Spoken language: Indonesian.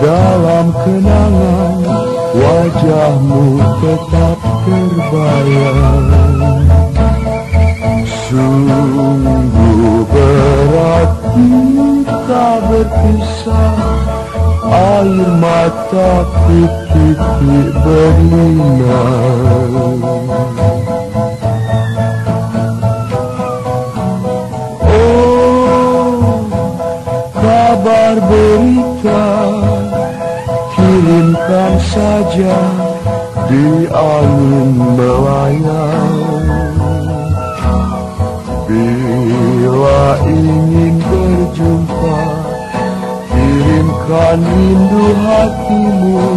Dalam kenangan wajahmu tetap terbayang. Sungguh berat kita berpisah. Air mata titik berlinang kabar berita kirimkan saja di angin melayang. Bila ingin berjumpa kirimkan rindu hatimu